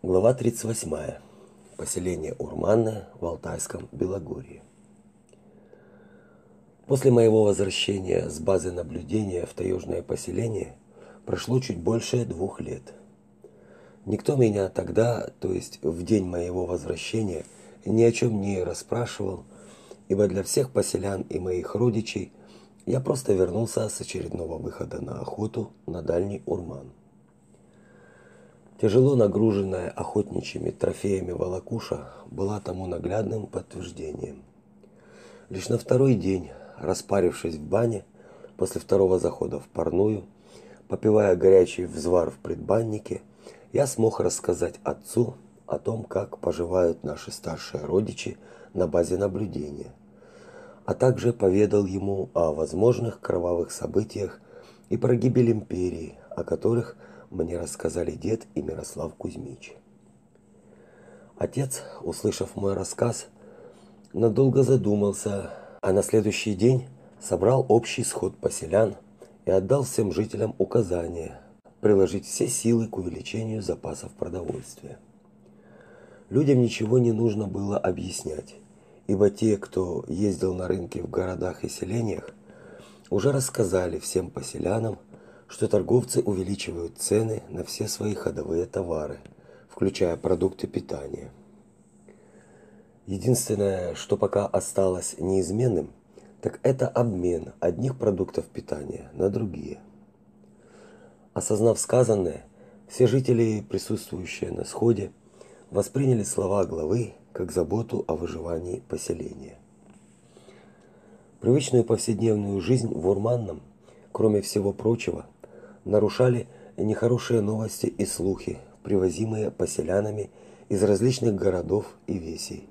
Глава 38. Поселение Урманное в Алтайском Белогорье. После моего возвращения с базы наблюдения в таежное поселение прошло чуть больше двух лет. Никто меня тогда, то есть в день моего возвращения, ни о чем не расспрашивал, ибо для всех поселян и моих родичей я просто вернулся с очередного выхода на охоту на дальний Урман. Тяжело нагруженная охотничьими трофеями волокуша была тому наглядным подтверждением. Лишь на второй день, распарившись в бане, после второго захода в парную, попивая горячий взвар в предбаннике, я смог рассказать отцу о том, как поживают наши старшие родичи на базе наблюдения, а также поведал ему о возможных кровавых событиях и про гибель империи, о которых – мне рассказали дед и Мирослав Кузьмич. Отец, услышав мой рассказ, надолго задумался, а на следующий день собрал общий сход поселян и отдал всем жителям указание приложить все силы к увеличению запасов продовольствия. Людям ничего не нужно было объяснять, ибо те, кто ездил на рынки в городах и селениях, уже рассказали всем поселянам что торговцы увеличивают цены на все свои ходовые товары, включая продукты питания. Единственное, что пока осталось неизменным, так это обмен одних продуктов питания на другие. Осознав сказанное, все жители, присутствующие на сходе, восприняли слова главы как заботу о выживании поселения. Привычную повседневную жизнь в Урманном, кроме всего прочего, нарушали нехорошие новости и слухи, привозимые поселянами из различных городов и весей,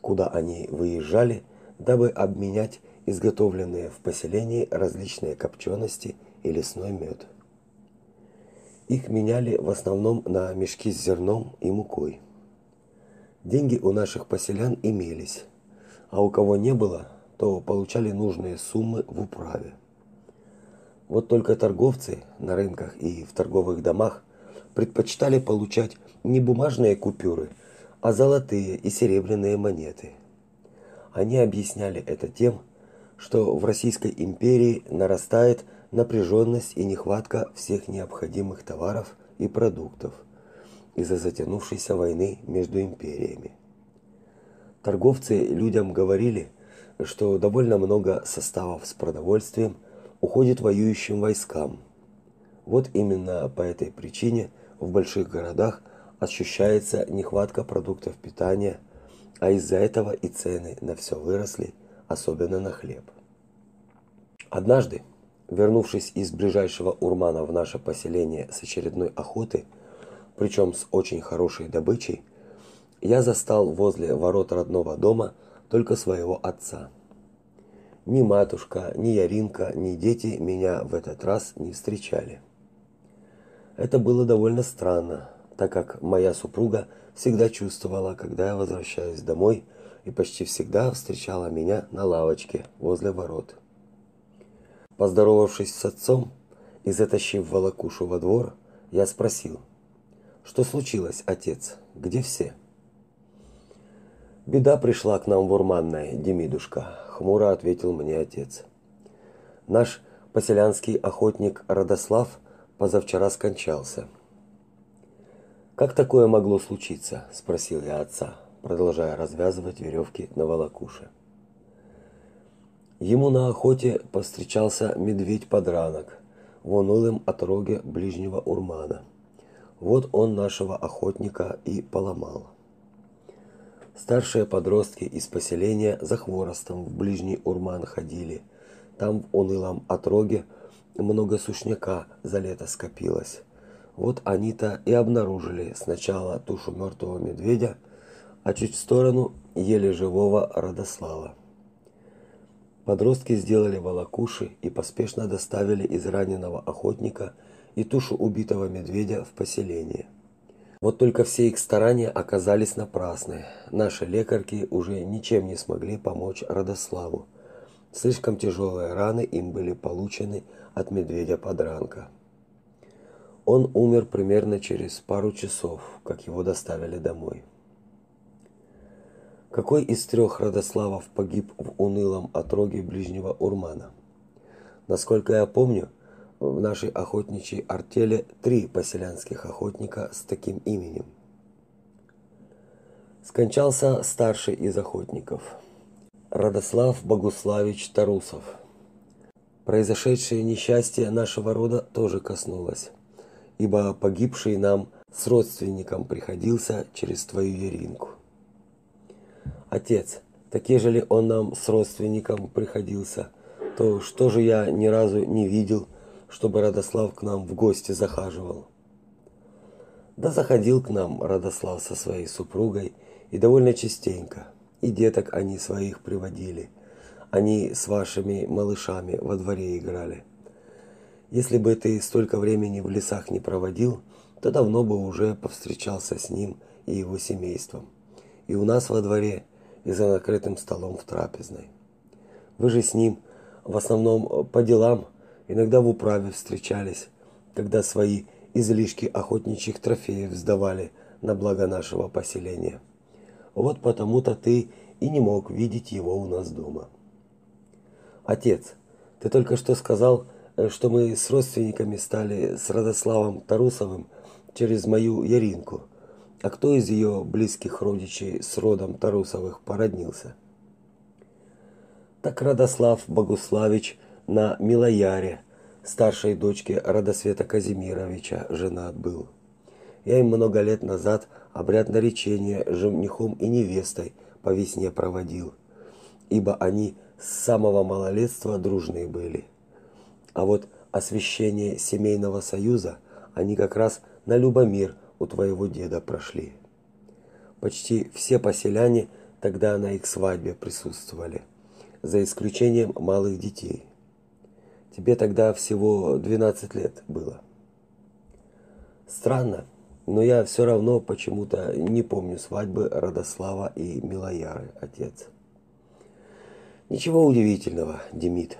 куда они выезжали, дабы обменять изготовленные в поселении различные копчености и лесной мед. Их меняли в основном на мешки с зерном и мукой. Деньги у наших поселян имелись, а у кого не было, то получали нужные суммы в управе. Вот только торговцы на рынках и в торговых домах предпочитали получать не бумажные купюры, а золотые и серебряные монеты. Они объясняли это тем, что в Российской империи нарастает напряженность и нехватка всех необходимых товаров и продуктов из-за затянувшейся войны между империями. Торговцы людям говорили, что довольно много составов с продовольствием уходит воюющим войскам. Вот именно по этой причине в больших городах ощущается нехватка продуктов питания, а из-за этого и цены на все выросли, особенно на хлеб. Однажды, вернувшись из ближайшего Урмана в наше поселение с очередной охоты, причем с очень хорошей добычей, я застал возле ворот родного дома только своего отца. Ни матушка, ни Яринка, ни дети меня в этот раз не встречали. Это было довольно странно, так как моя супруга всегда чувствовала, когда я возвращаюсь домой, и почти всегда встречала меня на лавочке возле ворот. Поздоровавшись с отцом и затащив волокушу во двор, я спросил: "Что случилось, отец? Где все?" Беда пришла к нам в Урманное, Демидушка, хмуро ответил мне отец. Наш поселянский охотник Родослав позавчера скончался. Как такое могло случиться, спросил я отца, продолжая развязывать веревки на волокуше. Ему на охоте повстречался медведь-подранок в унылом отроге ближнего урмана. Вот он нашего охотника и поломал. Старшие подростки из поселения за хворостом в ближний урман ходили. Там в унылом отроге много сушняка за лето скопилось. Вот они-то и обнаружили сначала тушу мертвого медведя, а чуть в сторону еле живого Родослава. Подростки сделали волокуши и поспешно доставили израненного охотника и тушу убитого медведя в поселение. Вот только все их старания оказались напрасны. Наши лекарки уже ничем не смогли помочь Родославу. Слишком тяжелые раны им были получены от медведя-подранка. Он умер примерно через пару часов, как его доставили домой. Какой из трех Радославов погиб в унылом отроге ближнего Урмана? Насколько я помню, в нашей охотничьей артели три поселянских охотника с таким именем. Скончался старший из охотников, Радослав Богуславич Тарусов. Произошедшее несчастье нашего рода тоже коснулось, ибо погибший нам с родственником приходился через твою Еринку. Отец, так ежели он нам с родственником приходился, то что же я ни разу не видел, чтобы Радослав к нам в гости захаживал? Да заходил к нам Радослав со своей супругой и довольно частенько. И деток они своих приводили. Они с вашими малышами во дворе играли. Если бы ты столько времени в лесах не проводил, то давно бы уже повстречался с ним и его семейством. И у нас во дворе, и за накрытым столом в трапезной. Вы же с ним в основном по делам, иногда в управе встречались, когда свои излишки охотничьих трофеев сдавали на благо нашего поселения. Вот потому-то ты и не мог видеть его у нас дома. Отец, ты только что сказал, э, что мы с родственниками стали с Радославом Тарусовым через мою Яринку. А кто из ее близких родичей с родом Тарусовых породнился? Так Радослав Богуславич на Милояре, старшей дочке Радосвета Казимировича, женат был. Я им много лет назад обряд наречения женихом и невестой по весне проводил, ибо они с самого малолетства дружные были. А вот освящение семейного союза они как раз на Любомир у твоего деда прошли. Почти все поселяне тогда на их свадьбе присутствовали, за исключением малых детей. Тебе тогда всего 12 лет было. Странно, но я все равно почему-то не помню свадьбы Радослава и Милояры, отец. Ничего удивительного, Демид.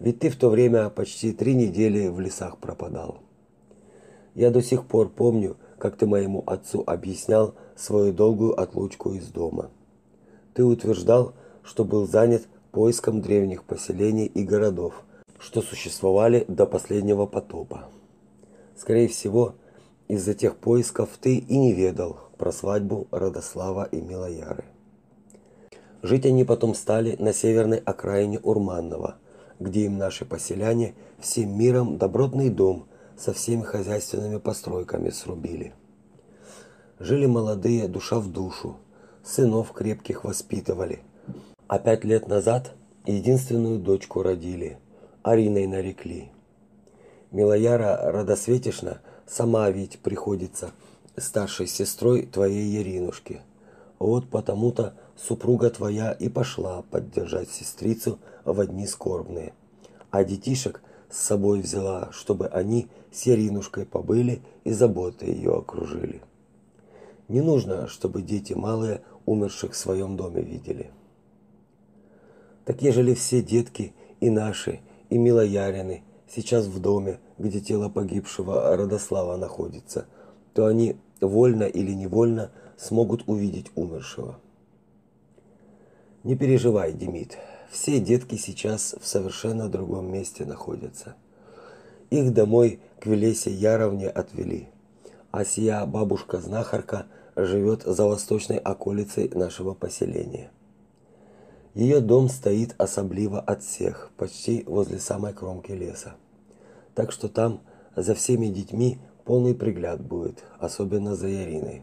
Ведь ты в то время почти три недели в лесах пропадал. Я до сих пор помню, как ты моему отцу объяснял свою долгую отлучку из дома. Ты утверждал, что был занят поиском древних поселений и городов, что существовали до последнего потопа. Скорее всего, из-за тех поисков ты и не ведал про свадьбу Радослава и Милояры. Жить они потом стали на северной окраине Урманного, где им наши поселяне всем миром добротный дом со всеми хозяйственными постройками срубили. Жили молодые душа в душу, сынов крепких воспитывали, а пять лет назад единственную дочку родили, Ариной нарекли. Милояра Радосветишна – Сама ведь приходится старшей сестрой твоей Еринушки. Вот потому-то супруга твоя и пошла поддержать сестрицу в дни скорбные. А детишек с собой взяла, чтобы они с Еринушкой побыли и заботой ее окружили. Не нужно, чтобы дети малые умерших в своем доме видели. Так ежели все детки и наши, и милоярины сейчас в доме, где тело погибшего Родослава находится, то они вольно или невольно смогут увидеть умершего. Не переживай, Демид. Все детки сейчас в совершенно другом месте находятся. Их домой к Велесе Яровне отвели. А сия бабушка-знахарка живет за восточной околицей нашего поселения. Ее дом стоит особливо от всех, почти возле самой кромки леса. Так что там за всеми детьми полный пригляд будет, особенно за Яриной.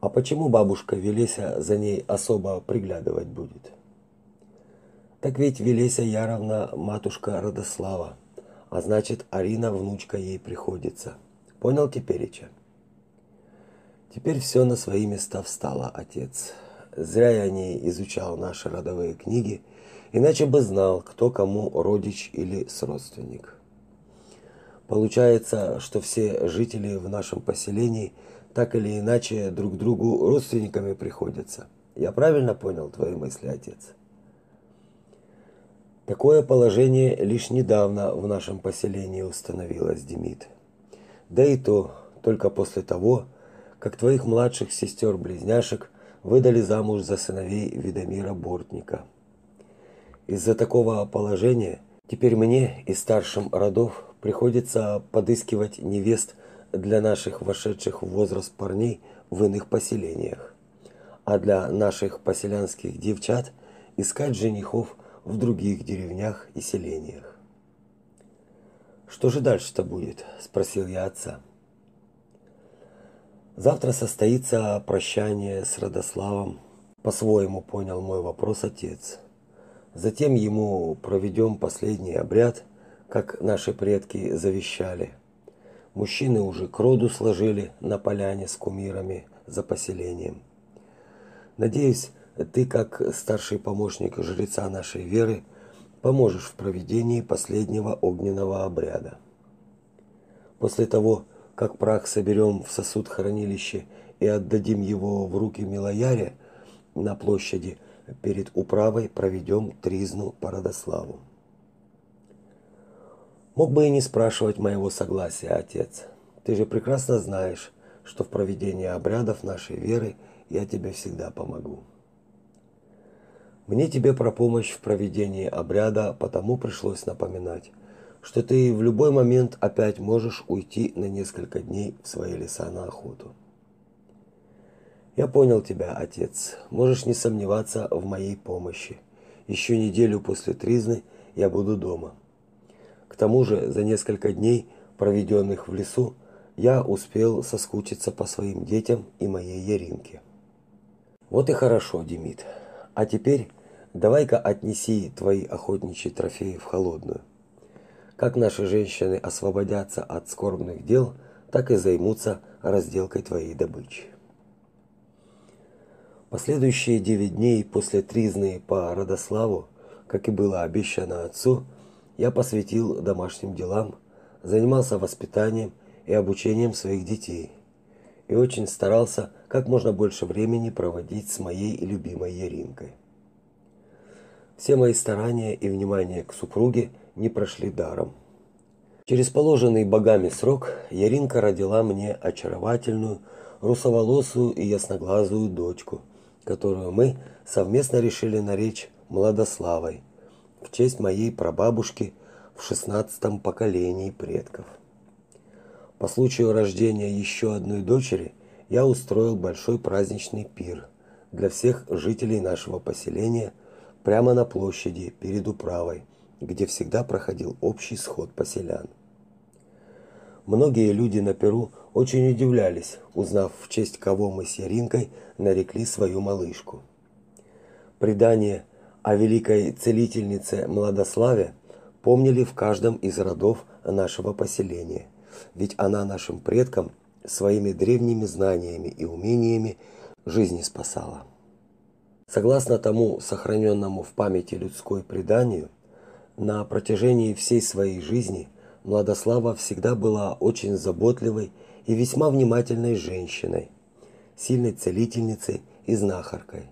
А почему бабушка Велеся за ней особо приглядывать будет? Так ведь Велеся Яровна матушка Родослава, а значит, Арина внучка ей приходится. Понял тепереча? Теперь все на свои места встало, отец. Зря я не изучал наши родовые книги иначе бы знал, кто кому родич или сродственник. Получается, что все жители в нашем поселении так или иначе друг другу родственниками приходятся. Я правильно понял твои мысли, отец? Такое положение лишь недавно в нашем поселении установилось, Демид. Да и то только после того, как твоих младших сестер-близняшек выдали замуж за сыновей Видомира Бортника. Из-за такого положения теперь мне и старшим родов приходится подыскивать невест для наших вошедших в возраст парней в иных поселениях, а для наших поселянских девчат искать женихов в других деревнях и селениях. Что же дальше-то будет, спросил я отца. Завтра состоится прощание с Родославом, по-своему понял мой вопрос отец. Затем ему проведем последний обряд, как наши предки завещали. Мужчины уже к роду сложили на поляне с кумирами за поселением. Надеюсь, ты, как старший помощник жреца нашей веры, поможешь в проведении последнего огненного обряда. После того, как прах соберем в сосуд хранилище и отдадим его в руки Милояре на площади перед управой проведем тризну по Родославу. Мог бы и не спрашивать моего согласия, отец. Ты же прекрасно знаешь, что в проведении обрядов нашей веры я тебе всегда помогу. Мне тебе про помощь в проведении обряда потому пришлось напоминать, что ты в любой момент опять можешь уйти на несколько дней в свои леса на охоту. Я понял тебя, отец. Можешь не сомневаться в моей помощи. Еще неделю после тризны я буду дома. К тому же, за несколько дней, проведенных в лесу, я успел соскучиться по своим детям и моей Яринке. Вот и хорошо, Демид. А теперь давай-ка отнеси твои охотничьи трофеи в холодную. Как наши женщины освободятся от скорбных дел, так и займутся разделкой твоей добычи. Последующие девять дней после тризны по Родославу, как и было обещано отцу, я посвятил домашним делам, занимался воспитанием и обучением своих детей и очень старался как можно больше времени проводить с моей любимой Яринкой. Все мои старания и внимание к супруге не прошли даром. Через положенный богами срок Яринка родила мне очаровательную, русоволосую и ясноглазую дочку, которую мы совместно решили наречь Младославой – в честь моей прабабушки в шестнадцатом поколении предков. По случаю рождения еще одной дочери я устроил большой праздничный пир для всех жителей нашего поселения прямо на площади перед управой, где всегда проходил общий сход поселян. Многие люди на Перу очень удивлялись, узнав, в честь кого мы с Яринкой нарекли свою малышку. Предание о великой целительнице Младославе помнили в каждом из родов нашего поселения, ведь она нашим предкам своими древними знаниями и умениями жизни спасала. Согласно тому сохраненному в памяти людской преданию, на протяжении всей своей жизни Младослава всегда была очень заботливой и весьма внимательной женщиной, сильной целительницей и знахаркой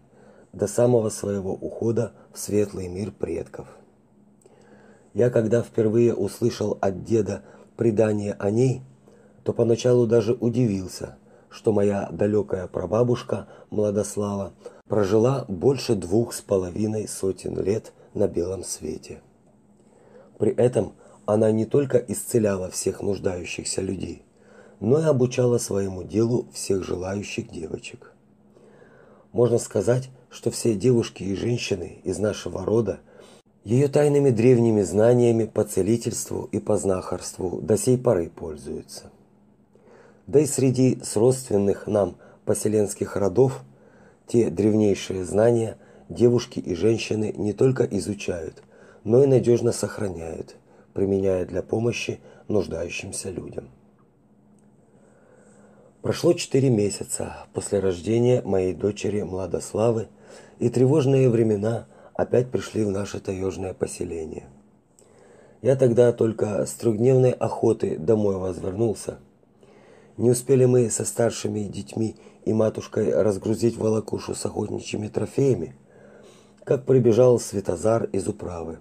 до самого своего ухода в светлый мир предков. Я когда впервые услышал от деда предание о ней, то поначалу даже удивился, что моя далекая прабабушка Младослава прожила больше двух с половиной сотен лет на белом свете. При этом она не только исцеляла всех нуждающихся людей, но и обучала своему делу всех желающих девочек. Можно сказать, что все девушки и женщины из нашего рода ее тайными древними знаниями по целительству и по знахарству до сей поры пользуются. Да и среди сродственных нам поселенских родов те древнейшие знания девушки и женщины не только изучают, но и надежно сохраняют, применяя для помощи нуждающимся людям. Прошло четыре месяца после рождения моей дочери Младославы, и тревожные времена опять пришли в наше таежное поселение. Я тогда только с трехдневной охоты домой возвернулся. Не успели мы со старшими детьми и матушкой разгрузить волокушу с охотничьими трофеями, как прибежал Светозар из управы.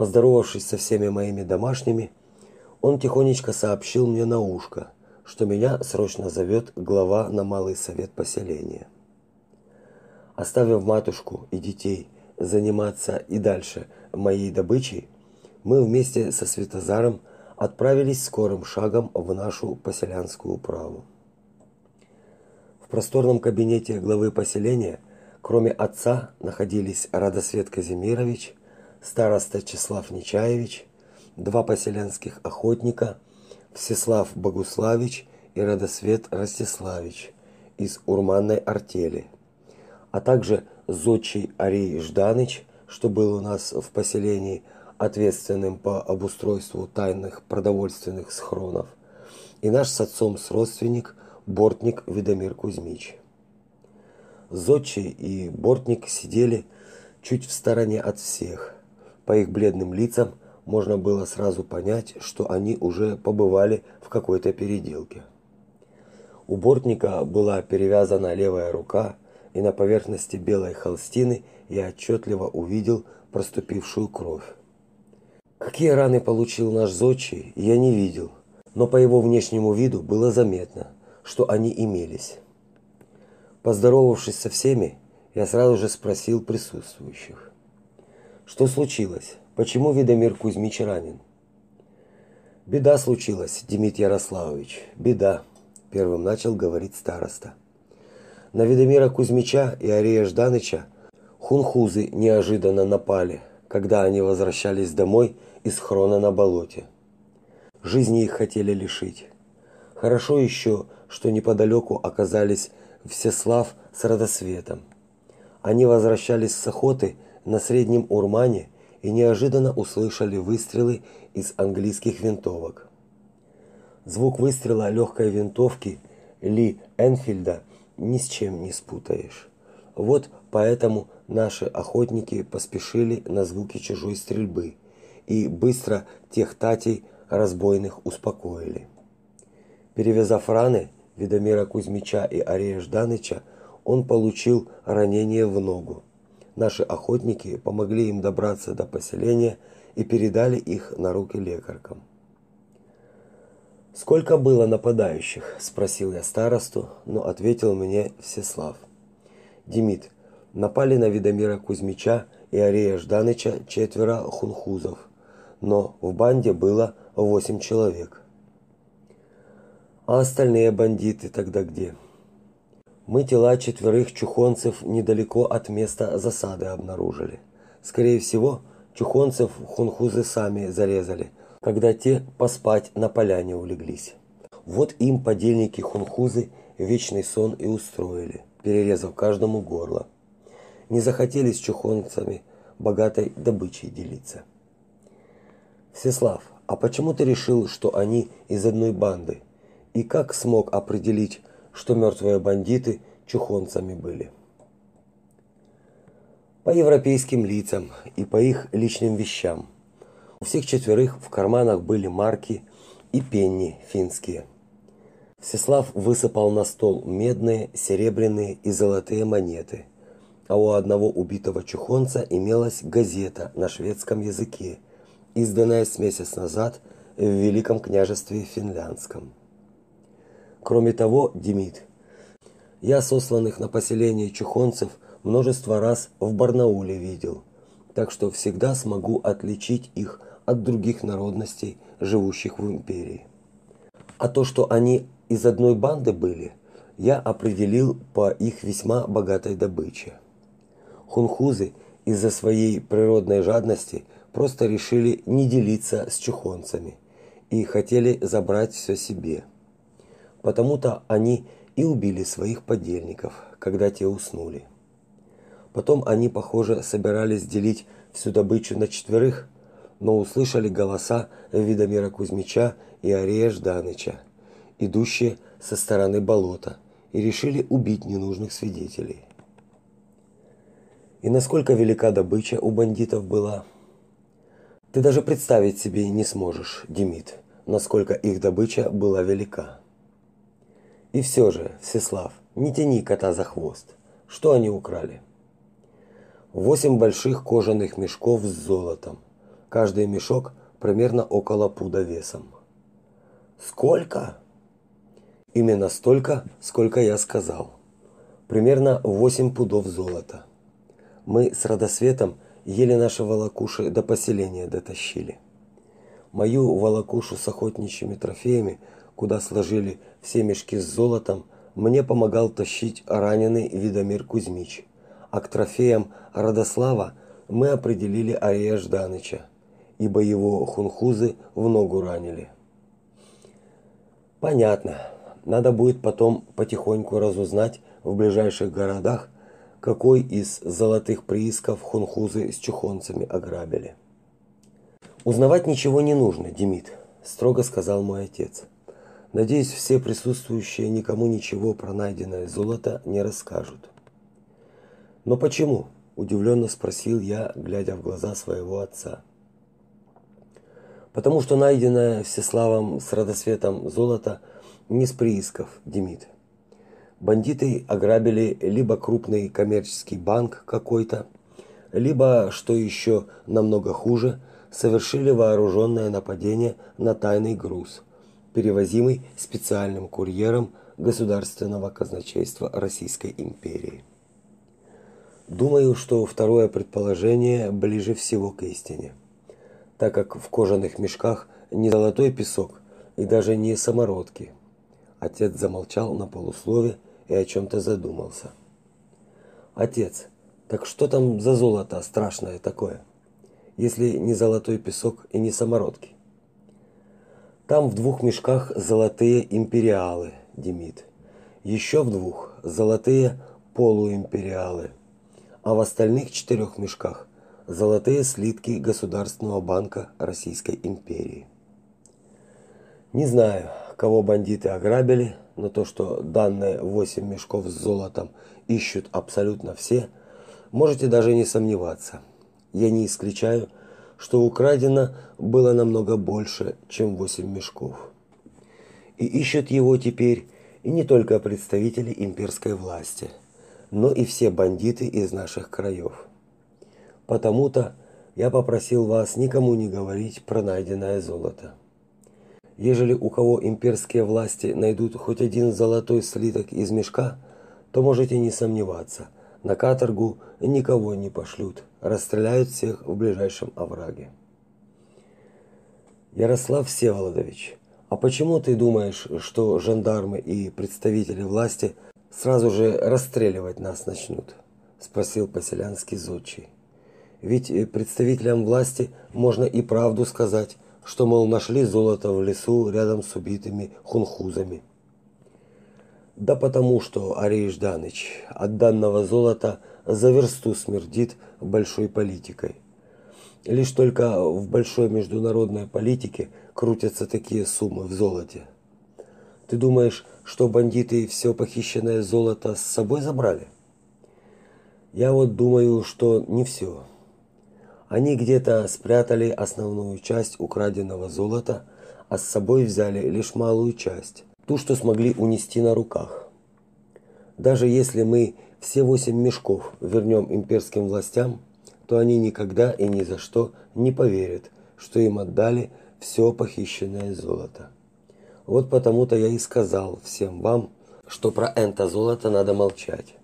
Поздоровавшись со всеми моими домашними, он тихонечко сообщил мне на ушко, что меня срочно зовет глава на малый совет поселения. Оставив матушку и детей заниматься и дальше моей добычей, мы вместе со Святозаром отправились скорым шагом в нашу поселянскую управу. В просторном кабинете главы поселения, кроме отца, находились Радосвет Казимирович, староста Числав Нечаевич, два поселянских охотника, Всеслав Богуславич и Радосвет Ростиславич из урманной артели, а также зодчий Арий Жданыч, что был у нас в поселении ответственным по обустройству тайных продовольственных схронов, и наш с отцом сродственник бортник Ведомир Кузьмич. Зодчий и бортник сидели чуть в стороне от всех. По их бледным лицам можно было сразу понять, что они уже побывали в какой-то переделке. У бортника была перевязана левая рука, и на поверхности белой холстины я отчетливо увидел проступившую кровь. Какие раны получил наш зодчий, я не видел, но по его внешнему виду было заметно, что они имелись. Поздоровавшись со всеми, я сразу же спросил присутствующих: "Что случилось? Почему Видомир Кузьмич ранен?" "Беда случилась, Демид Ярославович, беда", первым начал говорить староста на Ведомира Кузьмича и Ария Жданыча хунхузы неожиданно напали, когда они возвращались домой из хрона на болоте. Жизни их хотели лишить. Хорошо еще, что неподалеку оказались Всеслав с Радосветом. Они возвращались с охоты на Среднем Урмане и неожиданно услышали выстрелы из английских винтовок. Звук выстрела легкой винтовки Ли Энфильда ни с чем не спутаешь. Вот поэтому наши охотники поспешили на звуки чужой стрельбы и быстро тех татей разбойных успокоили. Перевязав раны Ведомира Кузьмича и Арея Жданыча, он получил ранение в ногу. Наши охотники помогли им добраться до поселения и передали их на руки лекаркам. Сколько было нападающих? спросил я старосту, но ответил мне Всеслав. Демид, напали на Видомира Кузьмича и Арея Жданыча четверо хунхузов, но в банде было восемь человек. А остальные бандиты тогда где? Мы тела четверых чухонцев недалеко от места засады обнаружили. Скорее всего, чухонцев хунхузы сами зарезали, когда те поспать на поляне улеглись. Вот им подельники хунхузы вечный сон и устроили, перерезав каждому горло. Не захотели с чухонцами богатой добычей делиться. Всеслав, а почему ты решил, что они из одной банды? И как смог определить, что мертвые бандиты чухонцами были? По европейским лицам и по их личным вещам – у всех четверых в карманах были марки и пенни финские. Всеслав высыпал на стол медные, серебряные и золотые монеты. А у одного убитого чухонца имелась газета на шведском языке, изданная с месяц назад в Великом княжестве Финляндском. Кроме того, Демид, я сосланных на поселение чухонцев множество раз в Барнауле видел, так что всегда смогу отличить их от других народностей, живущих в империи. А то, что они из одной банды были, я определил по их весьма богатой добыче. Хунхузы из-за своей природной жадности просто решили не делиться с чухонцами и хотели забрать все себе. Потому-то они и убили своих подельников, когда те уснули. Потом они, похоже, собирались делить всю добычу на четверых, но услышали голоса Видомира Кузьмича и Арея Жданыча, идущие со стороны болота, и решили убить ненужных свидетелей. И насколько велика добыча у бандитов была, ты даже представить себе не сможешь, Демид, насколько их добыча была велика. И все же, Всеслав, не тяни кота за хвост. Что они украли? Восемь больших кожаных мешков с золотом, Каждый мешок примерно около пуда весом. Сколько? Именно столько, сколько я сказал. Примерно 8 пудов золота. Мы с Радосветом еле наши волокуши до поселения дотащили. Мою волокушу с охотничьими трофеями, куда сложили все мешки с золотом, мне помогал тащить раненый Видомир Кузьмич. А к трофеям Радослава мы определили Ария Жданыча, ибо его хунхузы в ногу ранили. Понятно. Надо будет потом потихоньку разузнать в ближайших городах, какой из золотых приисков хунхузы с чухонцами ограбили. Узнавать ничего не нужно, Демид, строго сказал мой отец. Надеюсь, все присутствующие никому ничего про найденное золото не расскажут. Но почему? удивленно спросил я, глядя в глаза своего отца. Потому что найденное Всеславом с Радосветом золото не с приисков, Демид. Бандиты ограбили либо крупный коммерческий банк какой-то, либо, что еще намного хуже, совершили вооруженное нападение на тайный груз, перевозимый специальным курьером государственного казначейства Российской империи. Думаю, что второе предположение ближе всего к истине, так как в кожаных мешках не золотой песок и даже не самородки. Отец замолчал на полуслове и о чем то задумался. Отец, так что там за золото страшное такое? если не золотой песок и не самородки. Там в двух мешках золотые империалы, Демид. Еще в двух золотые полуимпериалы. А в остальных четырех мешках золотые слитки Государственного банка Российской империи. Не знаю, кого бандиты ограбили, но то, что данные восемь мешков с золотом ищут абсолютно все, можете даже не сомневаться я не исключаю, что украдено было намного больше, чем восемь мешков. И ищут его теперь и не только представители имперской власти, но и все бандиты из наших краев. Потому-то я попросил вас никому не говорить про найденное золото. Ежели у кого имперские власти найдут хоть один золотой слиток из мешка, то можете не сомневаться – на каторгу никого не пошлют, расстреляют всех в ближайшем овраге. Ярослав Всеволодович, а почему ты думаешь, что жандармы и представители власти сразу же расстреливать нас начнут? спросил поселянский зодчий. Ведь представителям власти можно и правду сказать, что мол нашли золото в лесу рядом с убитыми хунхузами. Да потому что, Арей Жданыч, от данного золота за версту смердит большой политикой. Лишь только в большой международной политике крутятся такие суммы в золоте. Ты думаешь, что бандиты все похищенное золото с собой забрали? Я вот думаю, что не все. Они где-то спрятали основную часть украденного золота, а с собой взяли лишь малую часть ту, что смогли унести на руках. Даже если мы все восемь мешков вернем имперским властям, то они никогда и ни за что не поверят, что им отдали все похищенное золото. Вот потому-то я и сказал всем вам, что про это золото надо молчать.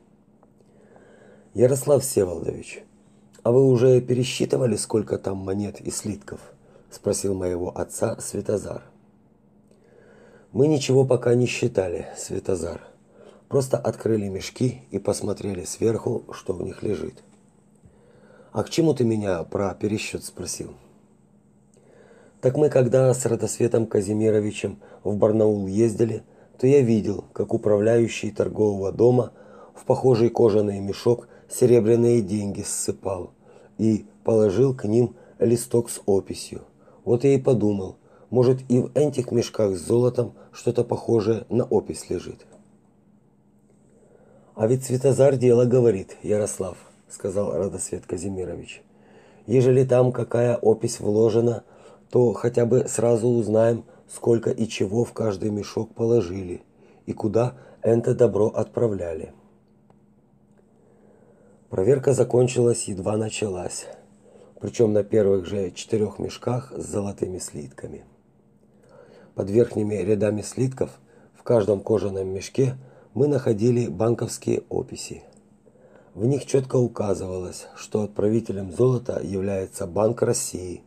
Ярослав Всеволодович, а вы уже пересчитывали, сколько там монет и слитков? спросил моего отца Святозар. Мы ничего пока не считали, Светозар. Просто открыли мешки и посмотрели сверху, что в них лежит. А к чему ты меня про пересчет спросил? Так мы когда с Радосветом Казимировичем в Барнаул ездили, то я видел, как управляющий торгового дома в похожий кожаный мешок серебряные деньги ссыпал и положил к ним листок с описью. Вот я и подумал, может и в этих мешках с золотом что-то похожее на опись лежит. А ведь Светозар дело говорит, Ярослав, сказал Радосвет Казимирович. Ежели там какая опись вложена, то хотя бы сразу узнаем, сколько и чего в каждый мешок положили и куда это добро отправляли. Проверка закончилась, едва началась. причем на первых же четырех мешках с золотыми слитками. Под верхними рядами слитков в каждом кожаном мешке мы находили банковские описи. В них четко указывалось, что отправителем золота является Банк России,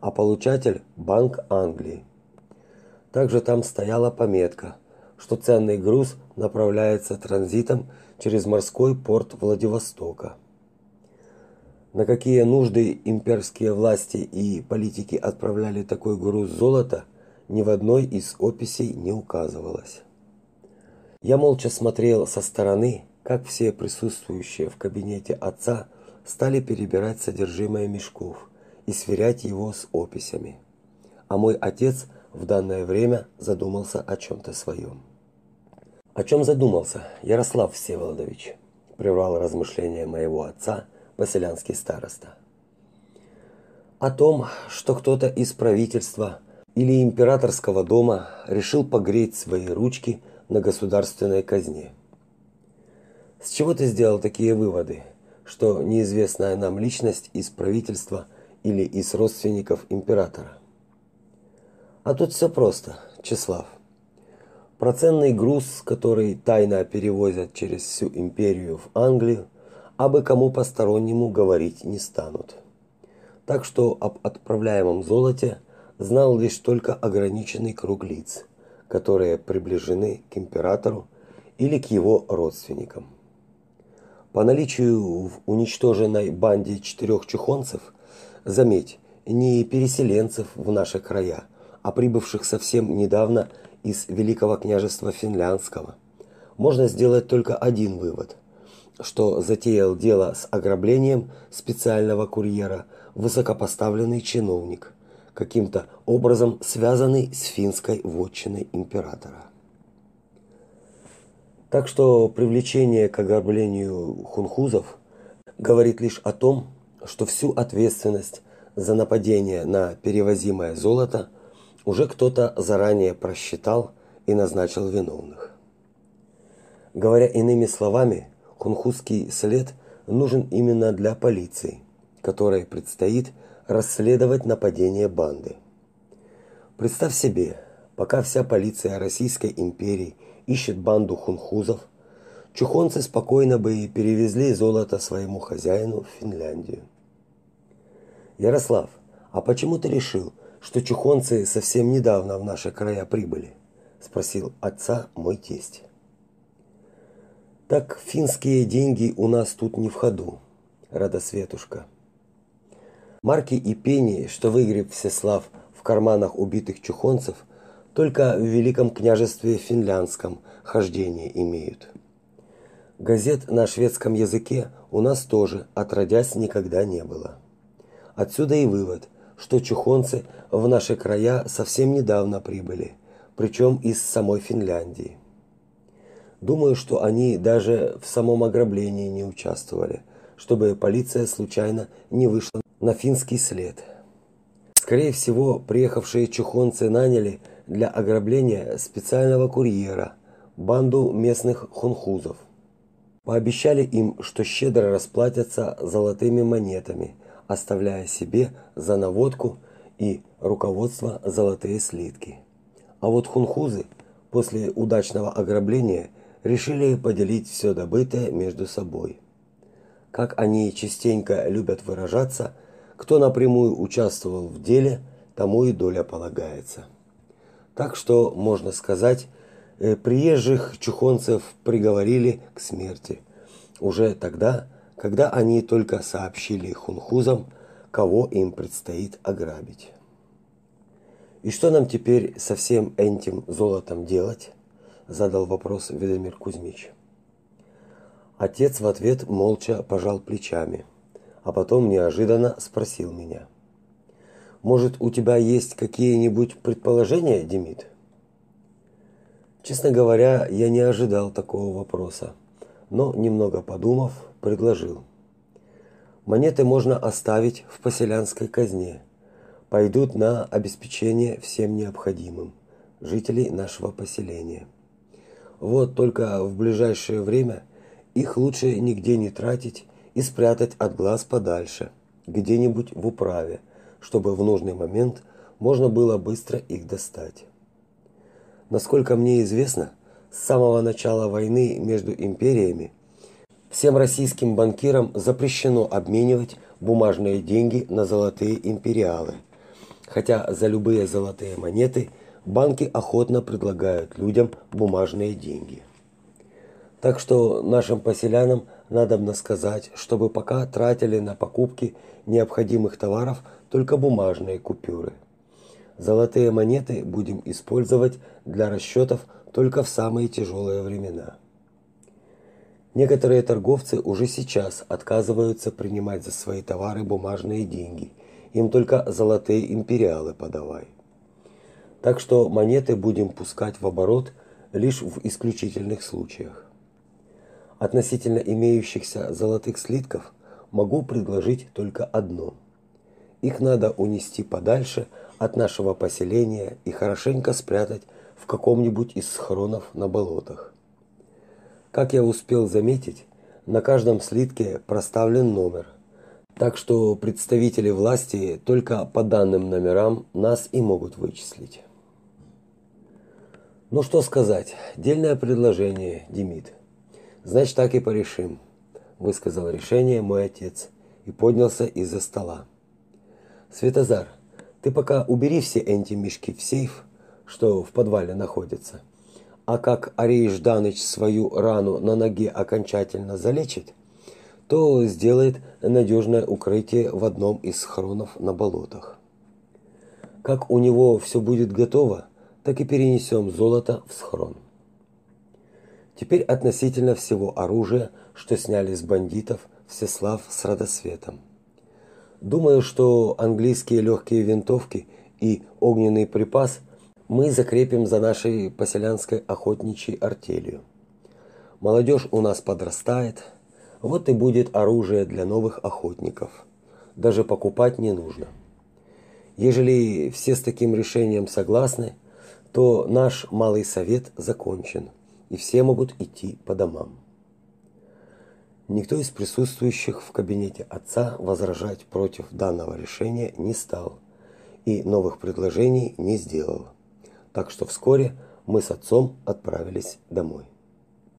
а получатель Банк Англии. Также там стояла пометка, что ценный груз направляется транзитом через морской порт Владивостока. На какие нужды имперские власти и политики отправляли такой груз золота, ни в одной из описей не указывалось. Я молча смотрел со стороны, как все присутствующие в кабинете отца стали перебирать содержимое мешков и сверять его с описями. А мой отец в данное время задумался о чем то своем. О чем задумался, Ярослав Всеволодович? прервал размышления моего отца поселянский староста. О том, что кто-то из правительства или императорского дома решил погреть свои ручки на государственной казне. С чего ты сделал такие выводы, что неизвестная нам личность из правительства или из родственников императора? А тут все просто, Числав. Проценный груз, который тайно перевозят через всю империю в Англию, абы кому постороннему говорить не станут. Так что об отправляемом золоте знал лишь только ограниченный круг лиц, которые приближены к императору или к его родственникам. По наличию в уничтоженной банде четырех чухонцев, заметь, не переселенцев в наши края, а прибывших совсем недавно из Великого княжества Финляндского, можно сделать только один вывод – что затеял дело с ограблением специального курьера высокопоставленный чиновник, каким-то образом связанный с финской вотчиной императора. Так что привлечение к ограблению хунхузов говорит лишь о том, что всю ответственность за нападение на перевозимое золото уже кто-то заранее просчитал и назначил виновных. Говоря иными словами, Хунхузский след нужен именно для полиции, которой предстоит расследовать нападение банды. Представь себе, пока вся полиция Российской империи ищет банду хунхузов, чухонцы спокойно бы перевезли золото своему хозяину в Финляндию. Ярослав, а почему ты решил, что чухонцы совсем недавно в наши края прибыли? спросил отца мой тесть. Так финские деньги у нас тут не в ходу, Радосветушка. Марки и пени, что выгреб Всеслав в карманах убитых чухонцев, только в Великом княжестве финляндском хождение имеют. Газет на шведском языке у нас тоже отродясь никогда не было. Отсюда и вывод, что чухонцы в наши края совсем недавно прибыли, причем из самой Финляндии. Думаю, что они даже в самом ограблении не участвовали, чтобы полиция случайно не вышла на финский след. Скорее всего, приехавшие чухонцы наняли для ограбления специального курьера, банду местных хунхузов. Пообещали им, что щедро расплатятся золотыми монетами, оставляя себе за наводку и руководство золотые слитки. А вот хунхузы после удачного ограбления решили поделить все добытое между собой. Как они частенько любят выражаться, кто напрямую участвовал в деле, тому и доля полагается. Так что, можно сказать, э, приезжих чухонцев приговорили к смерти. Уже тогда, когда они только сообщили хунхузам, кого им предстоит ограбить. И что нам теперь со всем этим золотом делать? задал вопрос Ведомир Кузьмич. Отец в ответ молча пожал плечами, а потом неожиданно спросил меня: "Может, у тебя есть какие-нибудь предположения, Демид?" Честно говоря, я не ожидал такого вопроса, но немного подумав, предложил: "Монеты можно оставить в поселянской казне. Пойдут на обеспечение всем необходимым жителей нашего поселения". Вот только в ближайшее время их лучше нигде не тратить и спрятать от глаз подальше, где-нибудь в управе, чтобы в нужный момент можно было быстро их достать. Насколько мне известно, с самого начала войны между империями всем российским банкирам запрещено обменивать бумажные деньги на золотые империалы. Хотя за любые золотые монеты банки охотно предлагают людям бумажные деньги. Так что нашим поселянам надо сказать, чтобы пока тратили на покупки необходимых товаров только бумажные купюры. Золотые монеты будем использовать для расчетов только в самые тяжелые времена. Некоторые торговцы уже сейчас отказываются принимать за свои товары бумажные деньги. Им только золотые империалы подавай. Так что монеты будем пускать в оборот лишь в исключительных случаях. Относительно имеющихся золотых слитков могу предложить только одно. Их надо унести подальше от нашего поселения и хорошенько спрятать в каком-нибудь из схронов на болотах. Как я успел заметить, на каждом слитке проставлен номер. Так что представители власти только по данным номерам нас и могут вычислить. Ну что сказать, дельное предложение, Демид. Значит, так и порешим, высказал решение мой отец и поднялся из-за стола. Светозар, ты пока убери все эти мешки в сейф, что в подвале находятся. А как Арий Жданыч свою рану на ноге окончательно залечит, то сделает надежное укрытие в одном из схронов на болотах. Как у него все будет готово, так и перенесем золото в схрон. Теперь относительно всего оружия, что сняли с бандитов Всеслав с Радосветом. Думаю, что английские легкие винтовки и огненный припас мы закрепим за нашей поселянской охотничьей артелью. Молодежь у нас подрастает, вот и будет оружие для новых охотников. Даже покупать не нужно. Ежели все с таким решением согласны, то наш малый совет закончен и все могут идти по домам. Никто из присутствующих в кабинете отца возражать против данного решения не стал и новых предложений не сделал. Так что вскоре мы с отцом отправились домой.